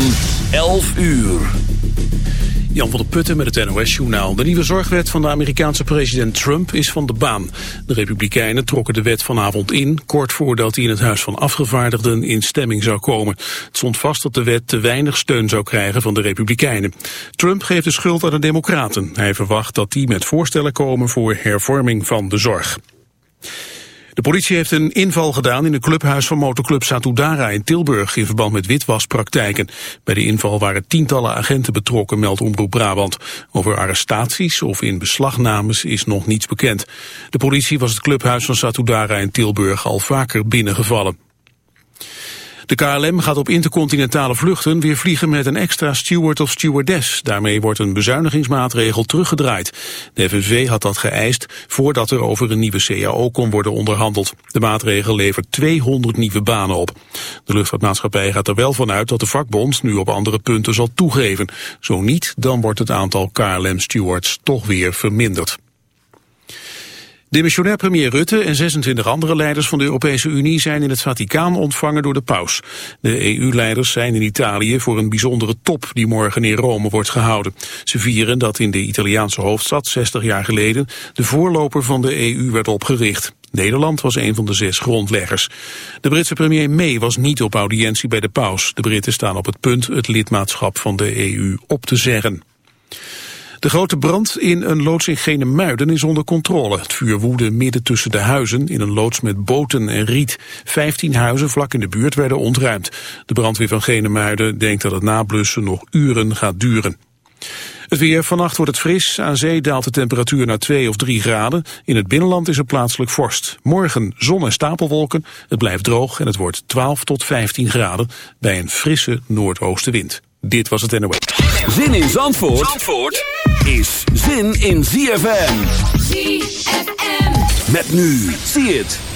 van 11 uur. Jan van der Putten met het NOS-journaal. De nieuwe zorgwet van de Amerikaanse president Trump is van de baan. De Republikeinen trokken de wet vanavond in... kort voordat hij in het Huis van Afgevaardigden in stemming zou komen. Het stond vast dat de wet te weinig steun zou krijgen van de Republikeinen. Trump geeft de schuld aan de Democraten. Hij verwacht dat die met voorstellen komen voor hervorming van de zorg. De politie heeft een inval gedaan in een clubhuis van motorclub Satudara in Tilburg in verband met witwaspraktijken. Bij de inval waren tientallen agenten betrokken, meldt Omroep Brabant. Over arrestaties of in beslagnames is nog niets bekend. De politie was het clubhuis van Satudara in Tilburg al vaker binnengevallen. De KLM gaat op intercontinentale vluchten weer vliegen met een extra steward of stewardess. Daarmee wordt een bezuinigingsmaatregel teruggedraaid. De FNV had dat geëist voordat er over een nieuwe CAO kon worden onderhandeld. De maatregel levert 200 nieuwe banen op. De luchtvaartmaatschappij gaat er wel vanuit dat de vakbond nu op andere punten zal toegeven. Zo niet, dan wordt het aantal KLM-stewards toch weer verminderd. Demissionair premier Rutte en 26 andere leiders van de Europese Unie zijn in het Vaticaan ontvangen door de paus. De EU-leiders zijn in Italië voor een bijzondere top die morgen in Rome wordt gehouden. Ze vieren dat in de Italiaanse hoofdstad 60 jaar geleden de voorloper van de EU werd opgericht. Nederland was een van de zes grondleggers. De Britse premier May was niet op audiëntie bij de paus. De Britten staan op het punt het lidmaatschap van de EU op te zeggen. De grote brand in een loods in Genemuiden is onder controle. Het vuur woedde midden tussen de huizen in een loods met boten en riet. Vijftien huizen vlak in de buurt werden ontruimd. De brandweer van Genemuiden denkt dat het nablussen nog uren gaat duren. Het weer, vannacht wordt het fris. Aan zee daalt de temperatuur naar 2 of 3 graden. In het binnenland is er plaatselijk vorst. Morgen zon en stapelwolken. Het blijft droog en het wordt 12 tot 15 graden bij een frisse noordoostenwind. Dit was het NOS. Zin in Zandvoort, Zandvoort is zin in ZFM. ZFM. Met nu, zie het.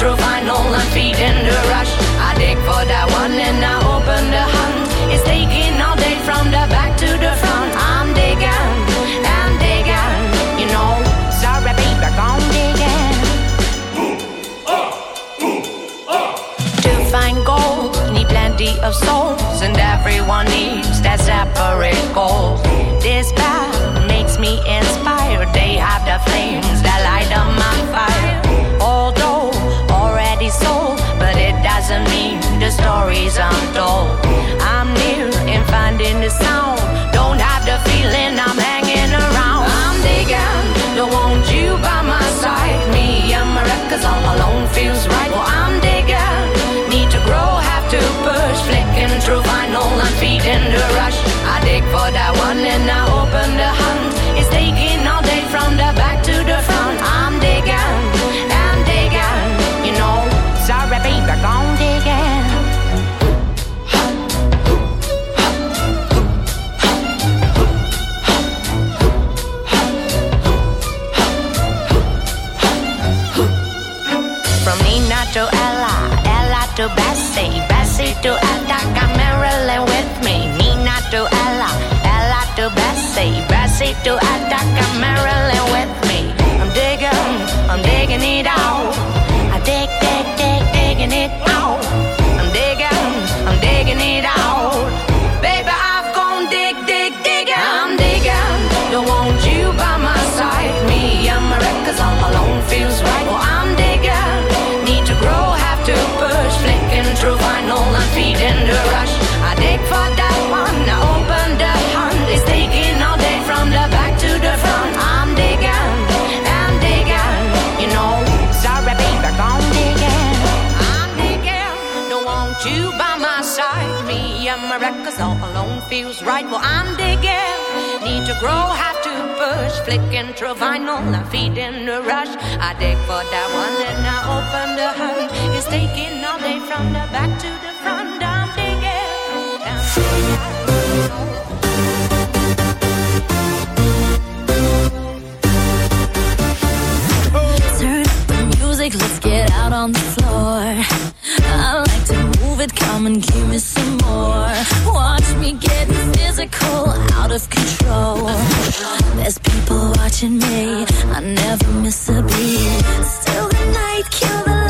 Through vinyl and feeding the rush. I dig for that one and I open the hunt. It's taking all day from the back to the front. I'm digging, I'm digging, you know. Sorry, baby, digging. To find gold, need plenty of souls, and everyone needs that separate goal. This path makes me inspired. they have the flames that light up my fire. Stories untold. I'm near in finding the sound. Don't have the feeling I'm hanging around. I'm digging, don't want you by my side. Me and my records all alone feels right. Bessie, Bessie to Attica, Marilyn with me. I'm digging, I'm digging it out. I dig, dig, dig, digging it out. I'm digging, I'm digging it out. Feels right. Well, I'm digging, need to grow, have to push, flicking through vinyl and feeding the rush. I dig for that one and I open the hunt. It's taking all day from the back to the front. I'm digging, I'm digging. Turn up the music, let's get out on the floor. I like to move it, come and give me some more. Watch me physical, out of control. There's people watching me, I never miss a beat. Still the night, kill the lights,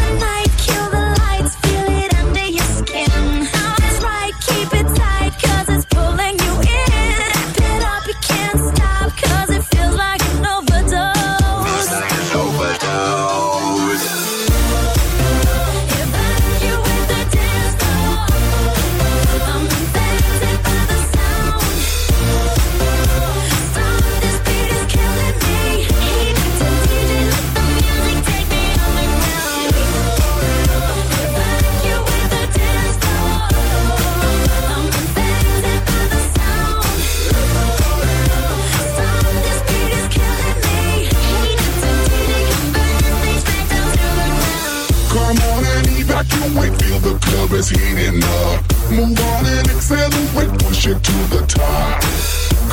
is heating up. Move on and accelerate, push it to the top.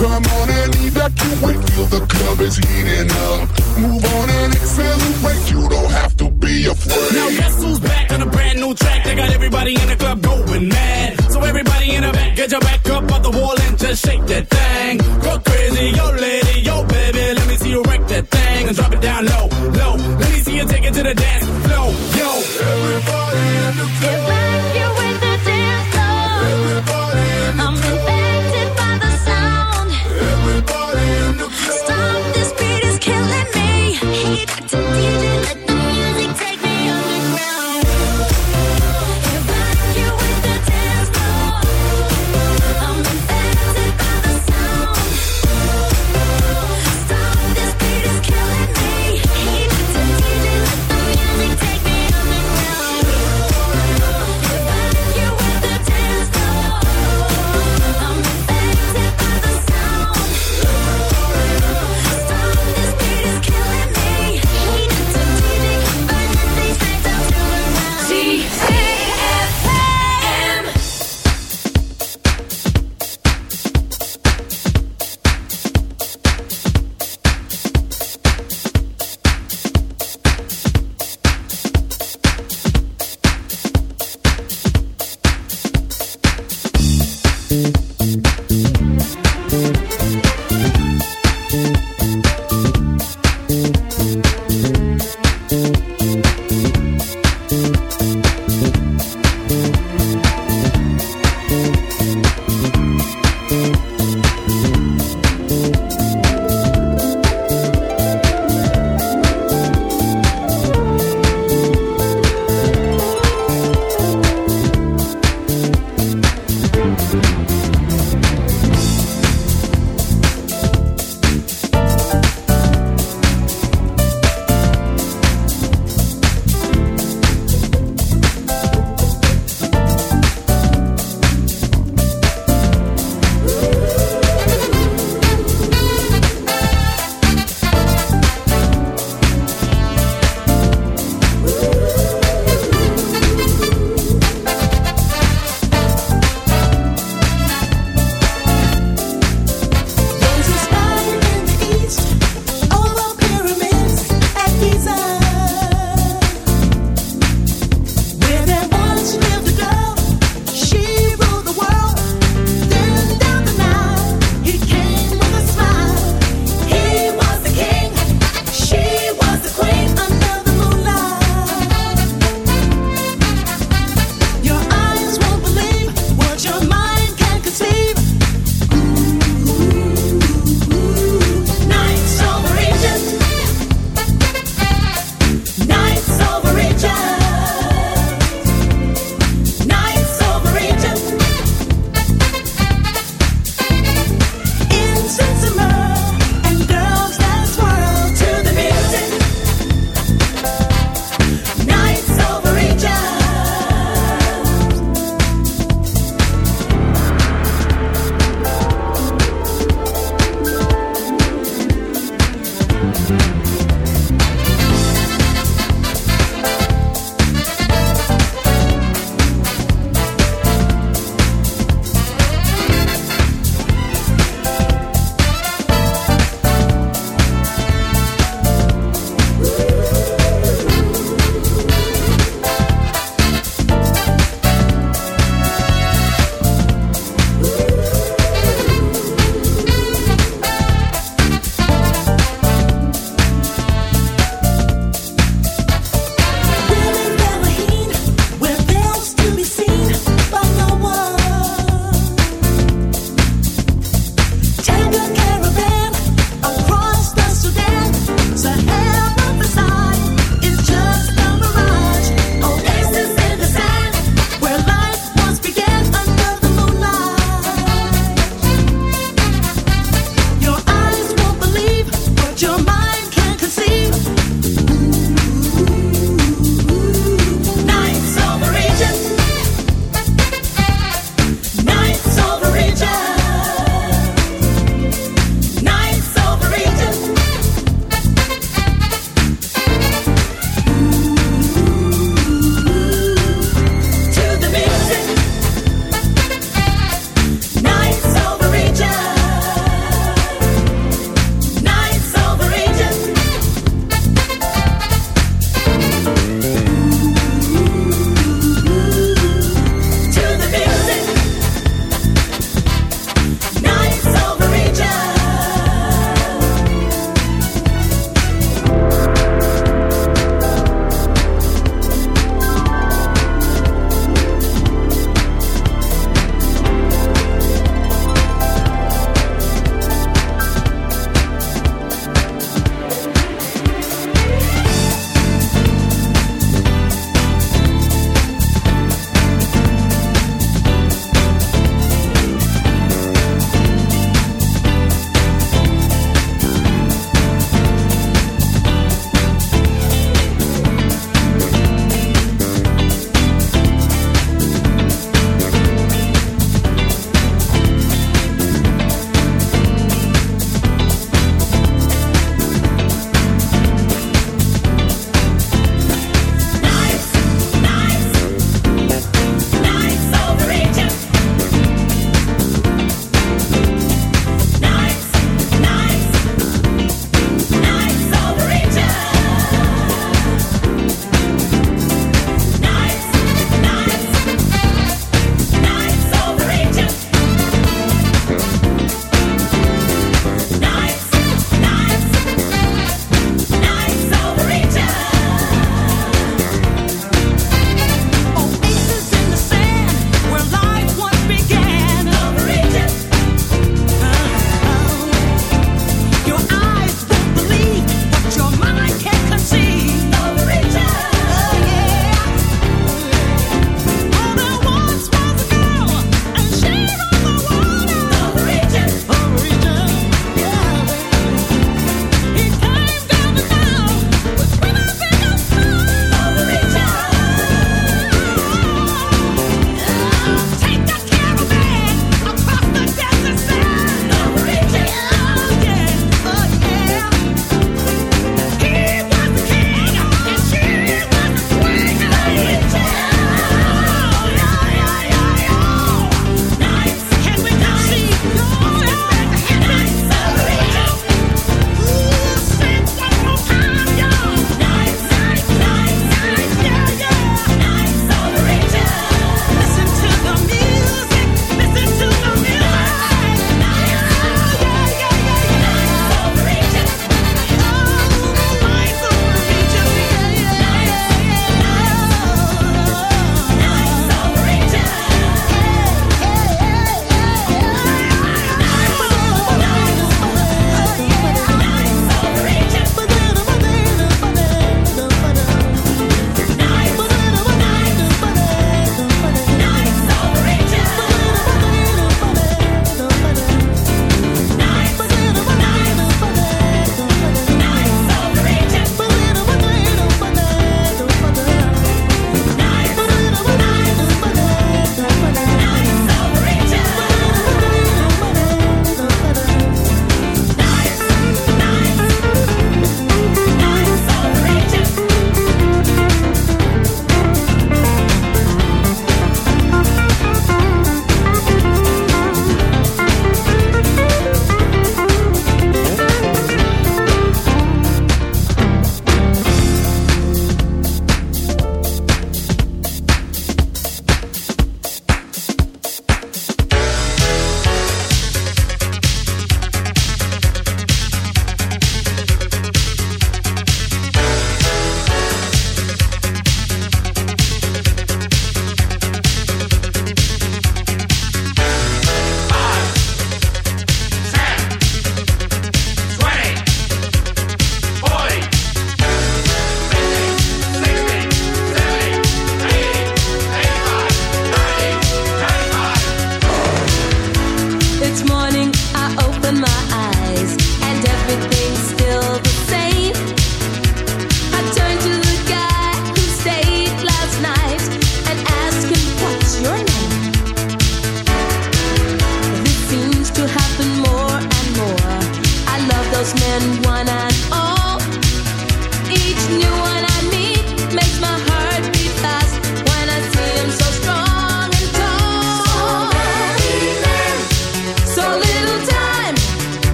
Come on and evacuate, feel the club is heating up. Move on and accelerate, you don't have to be afraid. Now guess who's back on a brand new track? They got everybody in the club going mad. So everybody in the back, get your back up off the wall and just shake that thing. Go crazy, yo lady,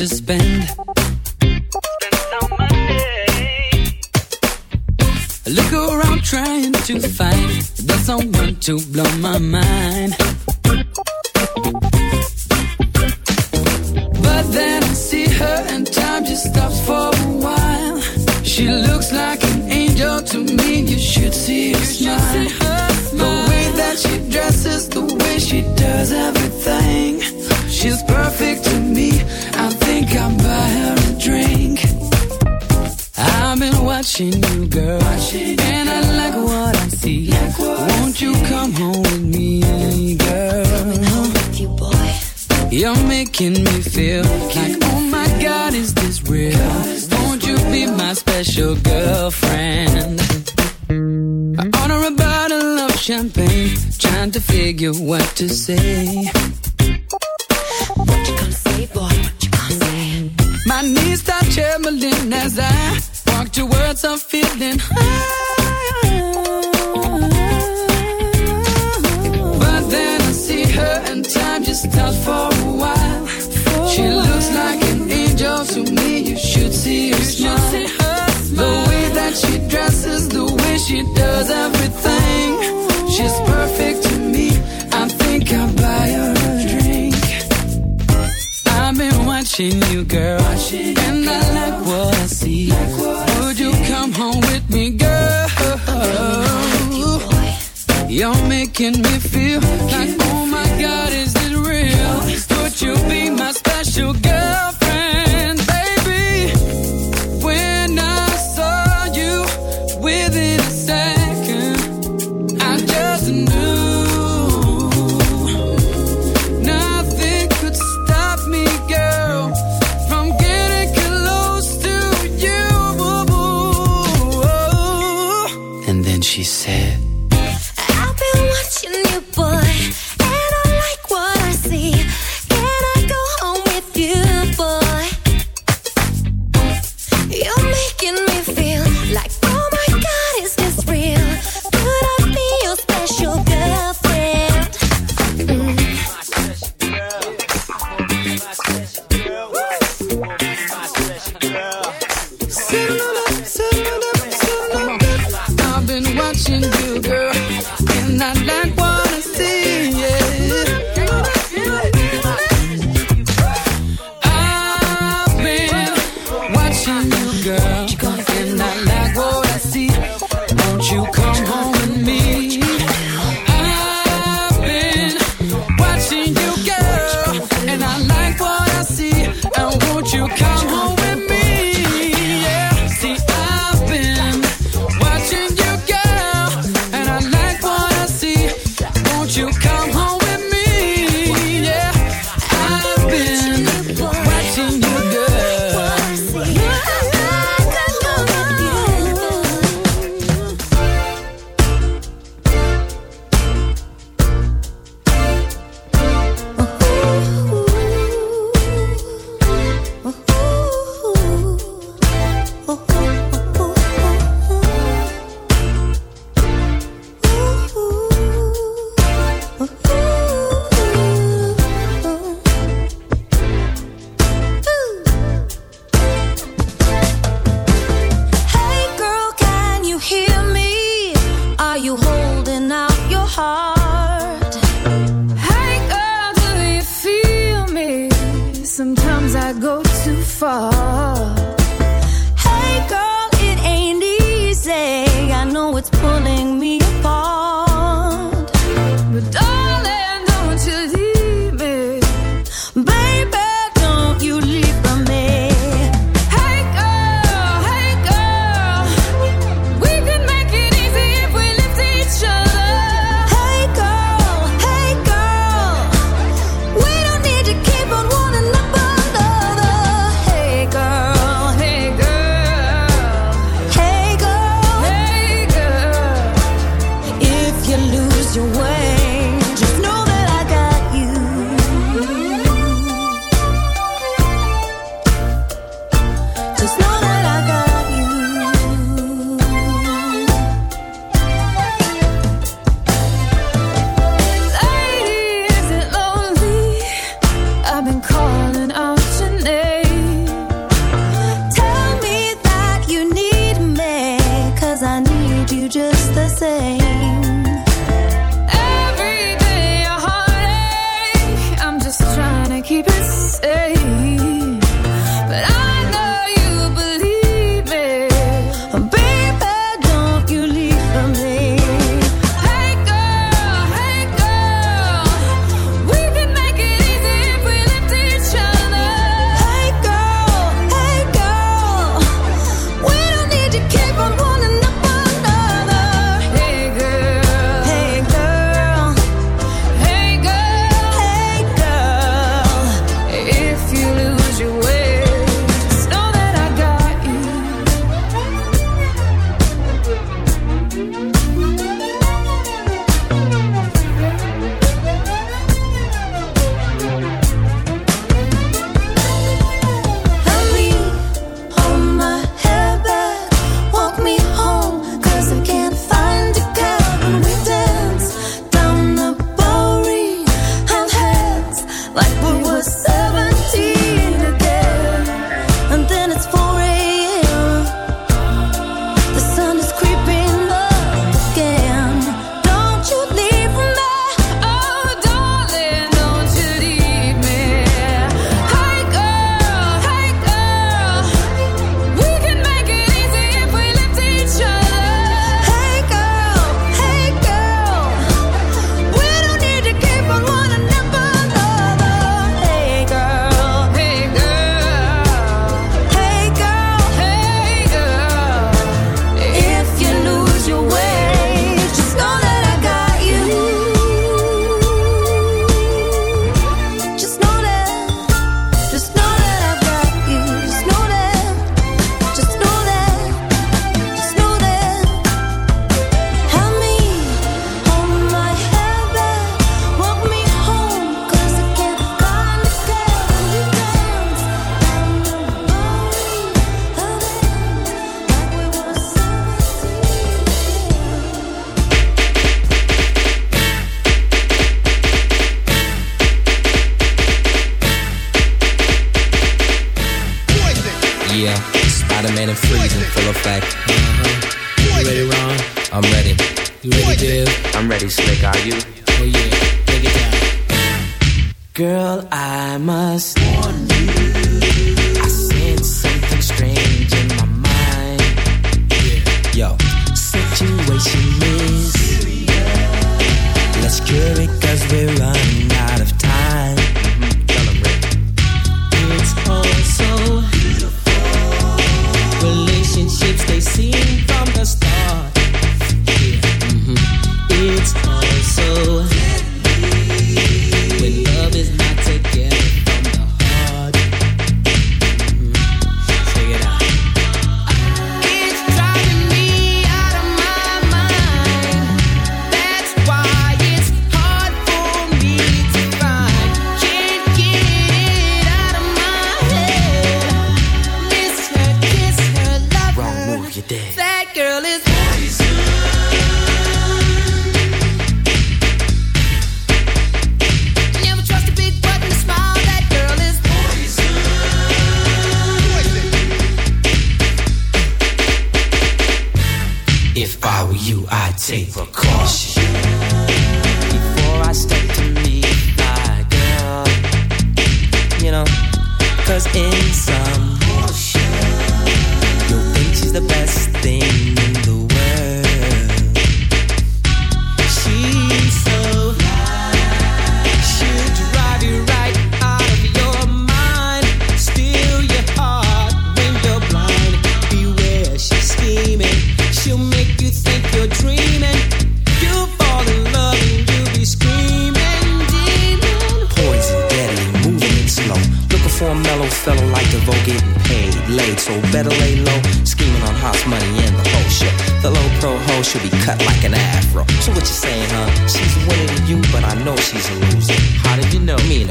to spend. Look around trying to find the someone to blow my mind. But then I see her and time just stops for a while. She looks like an angel to me. You should see her smile. The way that she dresses, the way she does everything. She's perfect to me I think I'll buy her a drink. I've been watching you, girl, Watching and I like what I see. Won't you come home with me, girl? Coming home with you, boy. You're making me feel like, oh my God, is this real? Won't you be my special girlfriend? I order a bottle of champagne, trying to figure what to say. Towards a feeling high. But then I see her and time just stops for a while. She looks like an angel to me. You should see her smile. The way that she dresses, the way she does everything. She's perfect to me. I think I'll buy her a drink. I've been watching you, girl. And I like what I see. Would you making me feel like, oh my God, is it real? Would you be my special girl?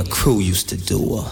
the crew used to do her.